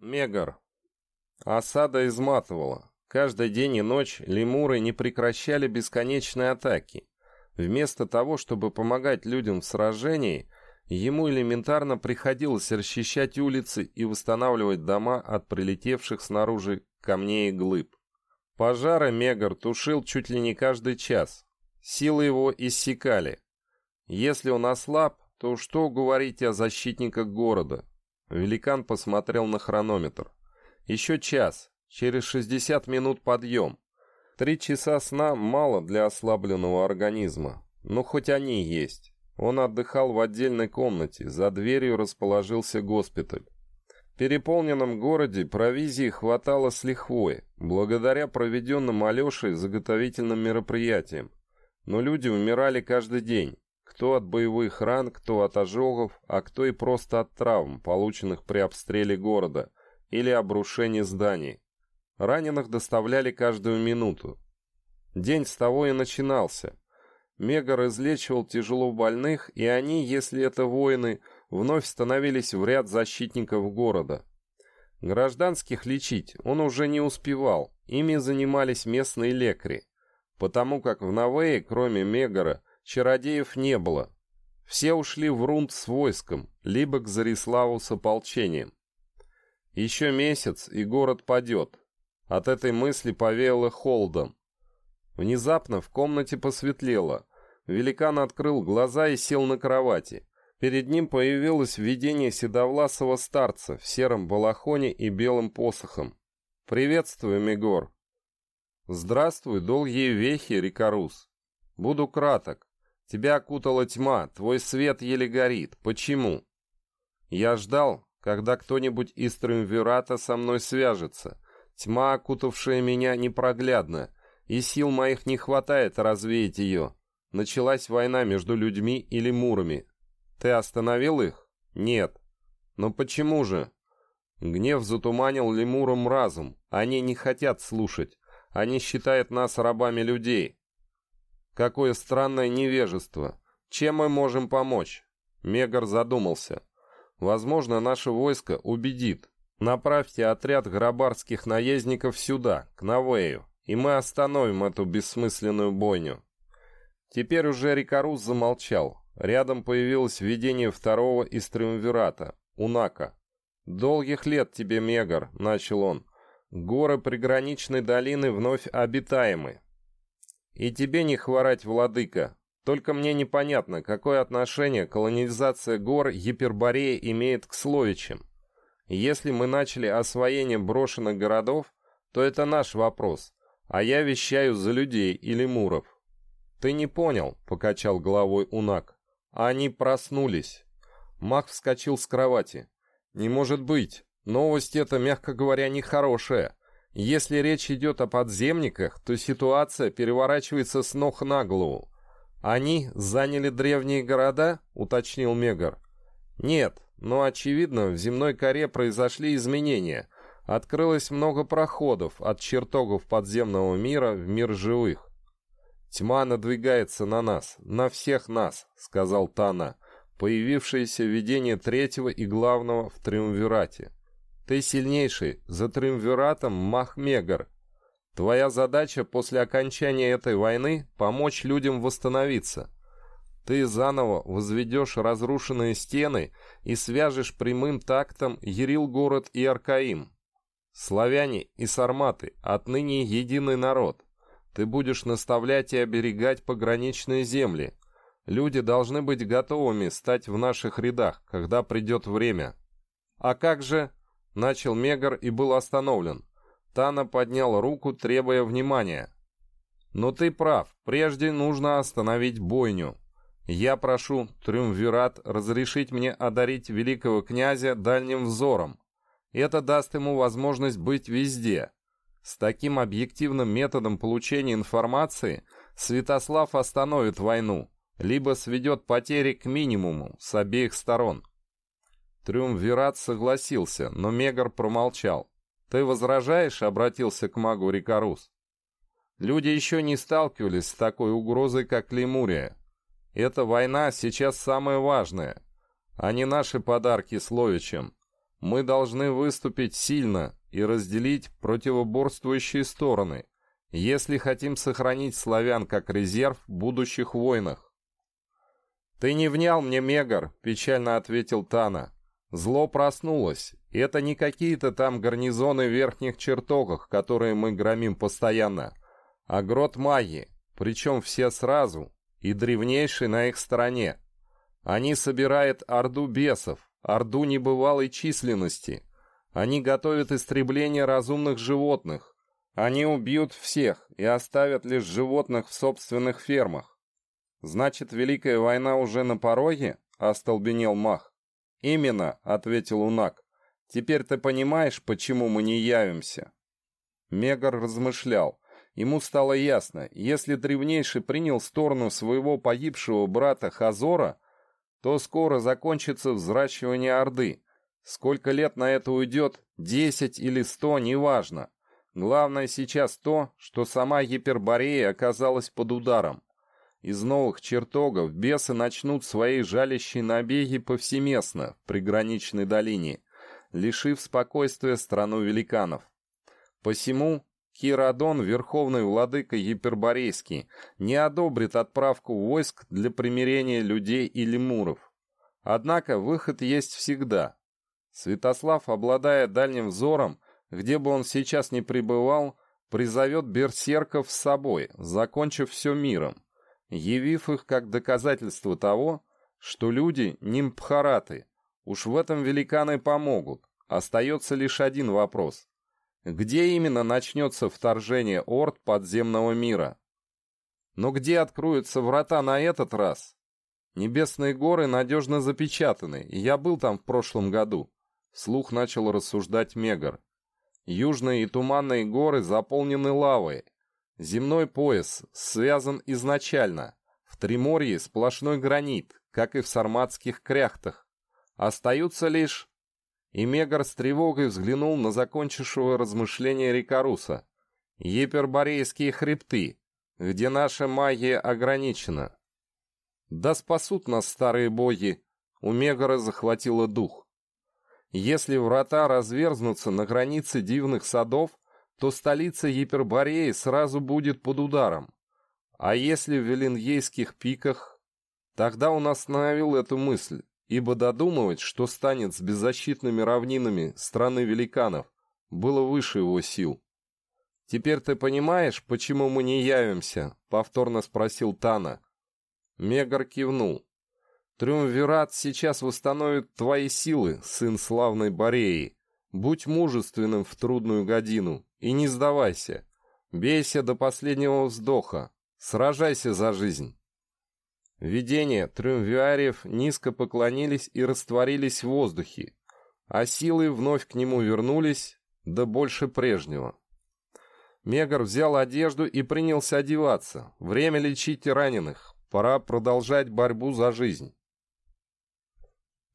Мегар. Осада изматывала. Каждый день и ночь лемуры не прекращали бесконечные атаки. Вместо того, чтобы помогать людям в сражении, ему элементарно приходилось расчищать улицы и восстанавливать дома от прилетевших снаружи камней и глыб. Пожары Мегар тушил чуть ли не каждый час. Силы его иссякали. Если он ослаб, то что говорить о защитниках города? Великан посмотрел на хронометр. Еще час. Через 60 минут подъем. Три часа сна мало для ослабленного организма. Но хоть они есть. Он отдыхал в отдельной комнате. За дверью расположился госпиталь. В переполненном городе провизии хватало с лихвой, благодаря проведенным Алешей заготовительным мероприятиям. Но люди умирали каждый день. Кто от боевых ран, кто от ожогов, а кто и просто от травм, полученных при обстреле города или обрушении зданий. Раненых доставляли каждую минуту. День с того и начинался. Мегар излечивал тяжело больных, и они, если это воины, вновь становились в ряд защитников города. Гражданских лечить он уже не успевал, ими занимались местные лекари, потому как в Новее, кроме Мегара, Чародеев не было. Все ушли в Рунд с войском, либо к Зариславу с ополчением. Еще месяц, и город падет. От этой мысли повеяло холодом. Внезапно в комнате посветлело. Великан открыл глаза и сел на кровати. Перед ним появилось видение седовласого старца в сером балахоне и белым посохом. «Приветствую, Мегор!» «Здравствуй, долгие вехи, Рикарус!» «Буду краток. Тебя окутала тьма, твой свет еле горит. Почему? Я ждал, когда кто-нибудь из Триумвирата со мной свяжется. Тьма, окутавшая меня, непроглядна, и сил моих не хватает развеять ее. Началась война между людьми и лемурами. Ты остановил их? Нет. Но почему же? Гнев затуманил лемурам разум. Они не хотят слушать. Они считают нас рабами людей. Какое странное невежество. Чем мы можем помочь? Мегар задумался. Возможно, наше войско убедит. Направьте отряд грабарских наездников сюда, к Навею, и мы остановим эту бессмысленную бойню. Теперь уже Рикарус замолчал. Рядом появилось видение второго из Триумвирата, Унака. «Долгих лет тебе, Мегар», — начал он. «Горы приграничной долины вновь обитаемы. И тебе не хворать, владыка. Только мне непонятно, какое отношение колонизация гор Еперборея имеет к Словичам. Если мы начали освоение брошенных городов, то это наш вопрос, а я вещаю за людей или муров. Ты не понял, покачал головой Унак. Они проснулись. Мах вскочил с кровати. Не может быть. Новость эта, мягко говоря, нехорошая. Если речь идет о подземниках, то ситуация переворачивается с ног на голову. «Они заняли древние города?» — уточнил Мегар. «Нет, но, очевидно, в земной коре произошли изменения. Открылось много проходов от чертогов подземного мира в мир живых. «Тьма надвигается на нас, на всех нас», — сказал Тана, появившееся видение третьего и главного в Триумвирате. Ты сильнейший, за триумвиратом Махмегар. Твоя задача после окончания этой войны — помочь людям восстановиться. Ты заново возведешь разрушенные стены и свяжешь прямым тактом Ерил-город и Аркаим. Славяне и сарматы отныне единый народ. Ты будешь наставлять и оберегать пограничные земли. Люди должны быть готовыми стать в наших рядах, когда придет время. А как же Начал Мегар и был остановлен. Тана поднял руку, требуя внимания. «Но ты прав, прежде нужно остановить бойню. Я прошу Триумвират разрешить мне одарить великого князя дальним взором. Это даст ему возможность быть везде. С таким объективным методом получения информации Святослав остановит войну, либо сведет потери к минимуму с обеих сторон. Триумвират согласился, но Мегар промолчал. «Ты возражаешь?» — обратился к магу Рикарус. «Люди еще не сталкивались с такой угрозой, как Лемурия. Эта война сейчас самая важная, а не наши подарки Словичам. Мы должны выступить сильно и разделить противоборствующие стороны, если хотим сохранить славян как резерв в будущих войнах. «Ты не внял мне, Мегар», — печально ответил Тана. «Зло проснулось. Это не какие-то там гарнизоны в верхних чертогах, которые мы громим постоянно, а грот маги, причем все сразу, и древнейший на их стороне. Они собирают орду бесов, орду небывалой численности. Они готовят истребление разумных животных. Они убьют всех и оставят лишь животных в собственных фермах. Значит, Великая война уже на пороге? Остолбенел Мах. Именно, ответил Унак. Теперь ты понимаешь, почему мы не явимся? Мегар размышлял. Ему стало ясно, если древнейший принял сторону своего погибшего брата Хазора, то скоро закончится взращивание Орды. Сколько лет на это уйдет, десять или сто, неважно. Главное сейчас то, что сама Гиперборея оказалась под ударом. Из новых чертогов бесы начнут свои жалящие набеги повсеместно в приграничной долине, лишив спокойствия страну великанов. Посему Кирадон, верховный владыка Гиперборейский, не одобрит отправку войск для примирения людей и лемуров. Однако выход есть всегда. Святослав, обладая дальним взором, где бы он сейчас ни пребывал, призовет берсерков с собой, закончив все миром, явив их как доказательство того, что люди нимпхараты. Уж в этом великаны помогут. Остается лишь один вопрос. Где именно начнется вторжение орд подземного мира? Но где откроются врата на этот раз? Небесные горы надежно запечатаны, и я был там в прошлом году. Слух начал рассуждать Мегар. Южные и туманные горы заполнены лавой. Земной пояс связан изначально. В Триморье сплошной гранит, как и в сарматских кряхтах. Остаются лишь и Мегар с тревогой взглянул на закончившего размышления Рикаруса. «Еперборейские хребты, где наша магия ограничена». «Да спасут нас старые боги!» У Мегара захватило дух. Если врата разверзнутся на границе дивных садов, то столица Епербореи сразу будет под ударом. А если в Веленьейских пиках? Тогда он остановил эту мысль ибо додумывать, что станет с беззащитными равнинами страны великанов, было выше его сил. «Теперь ты понимаешь, почему мы не явимся?» — повторно спросил Тана. Мегар кивнул. «Триумвират сейчас восстановит твои силы, сын славной Бореи. Будь мужественным в трудную годину и не сдавайся. Бейся до последнего вздоха. Сражайся за жизнь». Видения триумвиариев низко поклонились и растворились в воздухе, а силы вновь к нему вернулись, да больше прежнего. Мегар взял одежду и принялся одеваться. Время лечить раненых. Пора продолжать борьбу за жизнь.